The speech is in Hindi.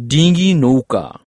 डींगी नौका।